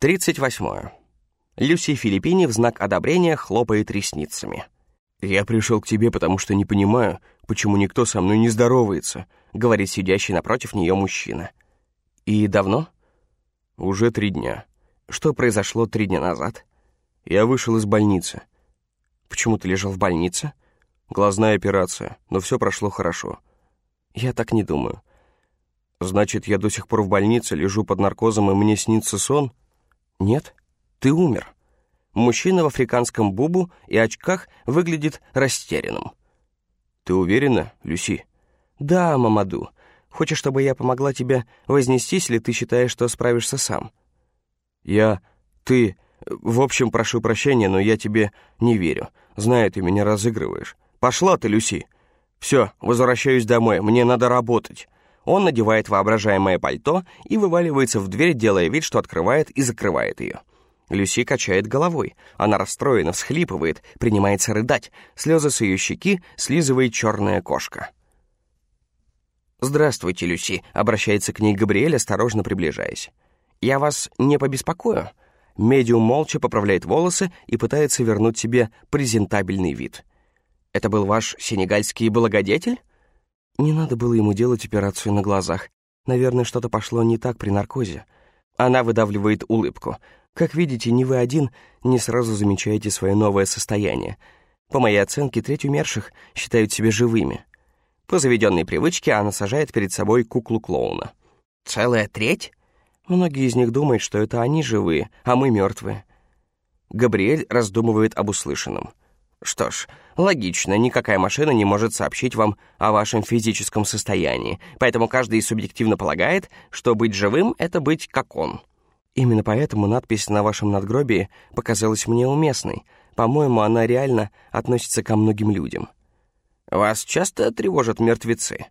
38. Люси Филиппини в знак одобрения хлопает ресницами. «Я пришел к тебе, потому что не понимаю, почему никто со мной не здоровается», говорит сидящий напротив нее мужчина. «И давно?» «Уже три дня». «Что произошло три дня назад?» «Я вышел из больницы». «Почему ты лежал в больнице?» «Глазная операция, но все прошло хорошо». «Я так не думаю». «Значит, я до сих пор в больнице, лежу под наркозом, и мне снится сон?» «Нет, ты умер». Мужчина в африканском бубу и очках выглядит растерянным. «Ты уверена, Люси?» «Да, Мамаду. Хочешь, чтобы я помогла тебе вознестись, или ты считаешь, что справишься сам?» «Я... ты... В общем, прошу прощения, но я тебе не верю. Знаю, ты меня разыгрываешь. Пошла ты, Люси. Все, возвращаюсь домой, мне надо работать». Он надевает воображаемое пальто и вываливается в дверь, делая вид, что открывает и закрывает ее. Люси качает головой. Она расстроена, всхлипывает, принимается рыдать. Слезы с ее щеки слизывает черная кошка. «Здравствуйте, Люси», — обращается к ней Габриэль, осторожно приближаясь. «Я вас не побеспокою?» Медиум молча поправляет волосы и пытается вернуть себе презентабельный вид. «Это был ваш сенегальский благодетель?» Не надо было ему делать операцию на глазах. Наверное, что-то пошло не так при наркозе. Она выдавливает улыбку. Как видите, ни вы один не сразу замечаете свое новое состояние. По моей оценке, треть умерших считают себя живыми. По заведенной привычке она сажает перед собой куклу-клоуна. «Целая треть?» Многие из них думают, что это они живые, а мы мертвые. Габриэль раздумывает об услышанном. Что ж, логично, никакая машина не может сообщить вам о вашем физическом состоянии, поэтому каждый субъективно полагает, что быть живым — это быть как он. Именно поэтому надпись на вашем надгробии показалась мне уместной. По-моему, она реально относится ко многим людям. Вас часто тревожат мертвецы?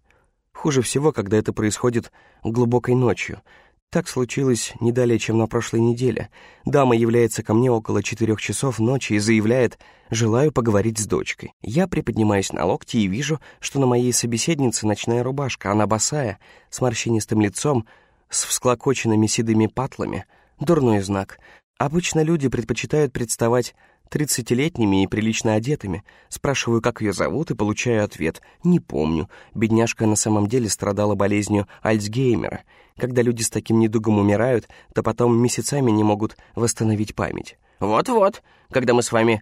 Хуже всего, когда это происходит глубокой ночью — так случилось не далее, чем на прошлой неделе. Дама является ко мне около четырех часов ночи и заявляет «желаю поговорить с дочкой». Я приподнимаюсь на локти и вижу, что на моей собеседнице ночная рубашка, она босая, с морщинистым лицом, с всклокоченными седыми патлами. Дурной знак. Обычно люди предпочитают представать тридцатилетними и прилично одетыми. Спрашиваю, как ее зовут, и получаю ответ «не помню». Бедняжка на самом деле страдала болезнью Альцгеймера — когда люди с таким недугом умирают, то потом месяцами не могут восстановить память. Вот-вот, когда мы с вами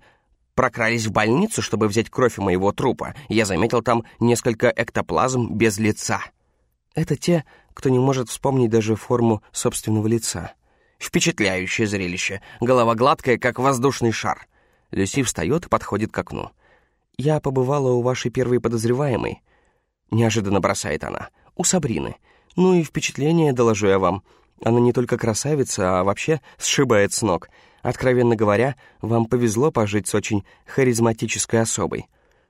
прокрались в больницу, чтобы взять кровь у моего трупа, я заметил там несколько эктоплазм без лица. Это те, кто не может вспомнить даже форму собственного лица. Впечатляющее зрелище. Голова гладкая, как воздушный шар. Люси встает и подходит к окну. «Я побывала у вашей первой подозреваемой», — неожиданно бросает она, — «у Сабрины. Ну и впечатление, доложу я вам. Она не только красавица, а вообще сшибает с ног. Откровенно говоря, вам повезло пожить с очень харизматической особой.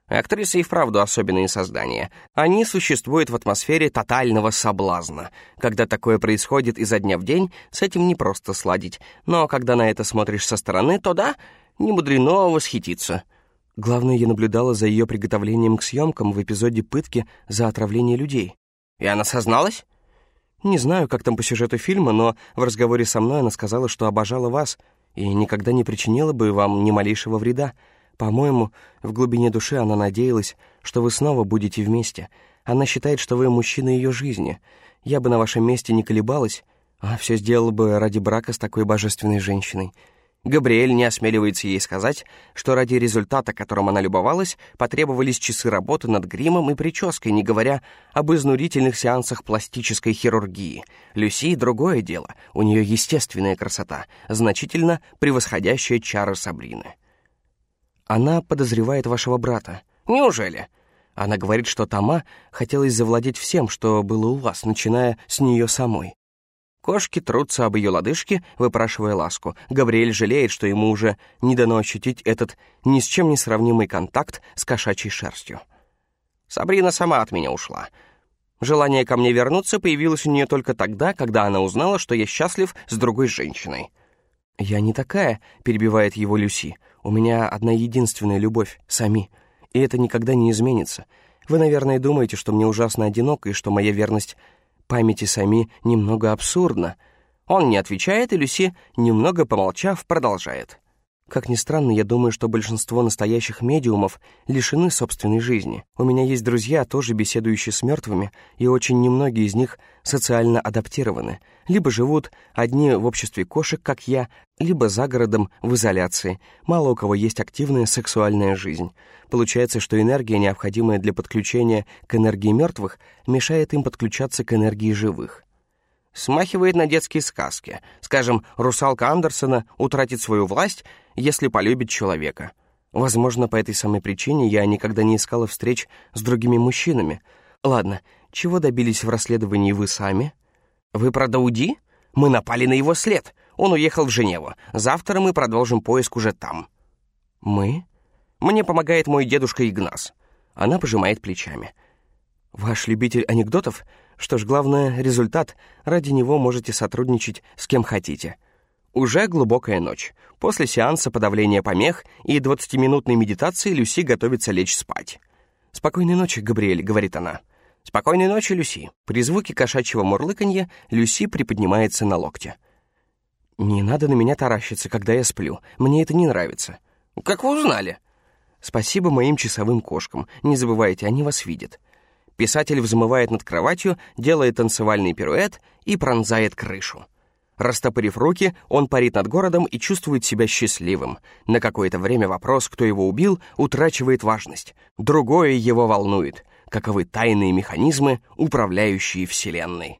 Актрисы и вправду особенные создания. Они существуют в атмосфере тотального соблазна. Когда такое происходит изо дня в день, с этим непросто сладить. Но когда на это смотришь со стороны, то да, не мудрено восхититься. Главное, я наблюдала за ее приготовлением к съемкам в эпизоде «Пытки за отравление людей». И она созналась? Не знаю, как там по сюжету фильма, но в разговоре со мной она сказала, что обожала вас и никогда не причинила бы вам ни малейшего вреда. По-моему, в глубине души она надеялась, что вы снова будете вместе. Она считает, что вы мужчина ее жизни. Я бы на вашем месте не колебалась, а все сделала бы ради брака с такой божественной женщиной. Габриэль не осмеливается ей сказать, что ради результата, которым она любовалась, потребовались часы работы над гримом и прической, не говоря об изнурительных сеансах пластической хирургии. Люси — другое дело, у нее естественная красота, значительно превосходящая чары Сабрины. Она подозревает вашего брата. Неужели? Она говорит, что Тома хотелось завладеть всем, что было у вас, начиная с нее самой. Кошки трутся об ее лодыжке, выпрашивая ласку. Габриэль жалеет, что ему уже не дано ощутить этот ни с чем не сравнимый контакт с кошачьей шерстью. Сабрина сама от меня ушла. Желание ко мне вернуться появилось у нее только тогда, когда она узнала, что я счастлив с другой женщиной. «Я не такая», — перебивает его Люси. «У меня одна единственная любовь, Сами, и это никогда не изменится. Вы, наверное, думаете, что мне ужасно одиноко и что моя верность памяти сами немного абсурдно. Он не отвечает, и Люси, немного помолчав, продолжает. Как ни странно, я думаю, что большинство настоящих медиумов лишены собственной жизни. У меня есть друзья, тоже беседующие с мертвыми, и очень немногие из них социально адаптированы. Либо живут одни в обществе кошек, как я, либо за городом в изоляции. Мало у кого есть активная сексуальная жизнь. Получается, что энергия, необходимая для подключения к энергии мертвых, мешает им подключаться к энергии живых. Смахивает на детские сказки. Скажем, русалка Андерсона утратит свою власть, если полюбит человека. Возможно, по этой самой причине я никогда не искала встреч с другими мужчинами. Ладно, чего добились в расследовании вы сами? Вы про Дауди? Мы напали на его след. Он уехал в Женеву. Завтра мы продолжим поиск уже там. Мы? Мне помогает мой дедушка Игнас. Она пожимает плечами. Ваш любитель анекдотов? Что ж, главное — результат. Ради него можете сотрудничать с кем хотите. Уже глубокая ночь. После сеанса подавления помех и 20-минутной медитации Люси готовится лечь спать. «Спокойной ночи, Габриэль», — говорит она. «Спокойной ночи, Люси». При звуке кошачьего мурлыканья Люси приподнимается на локте. «Не надо на меня таращиться, когда я сплю. Мне это не нравится». «Как вы узнали?» «Спасибо моим часовым кошкам. Не забывайте, они вас видят». Писатель взмывает над кроватью, делает танцевальный пируэт и пронзает крышу. Растопырив руки, он парит над городом и чувствует себя счастливым. На какое-то время вопрос, кто его убил, утрачивает важность. Другое его волнует. Каковы тайные механизмы, управляющие Вселенной?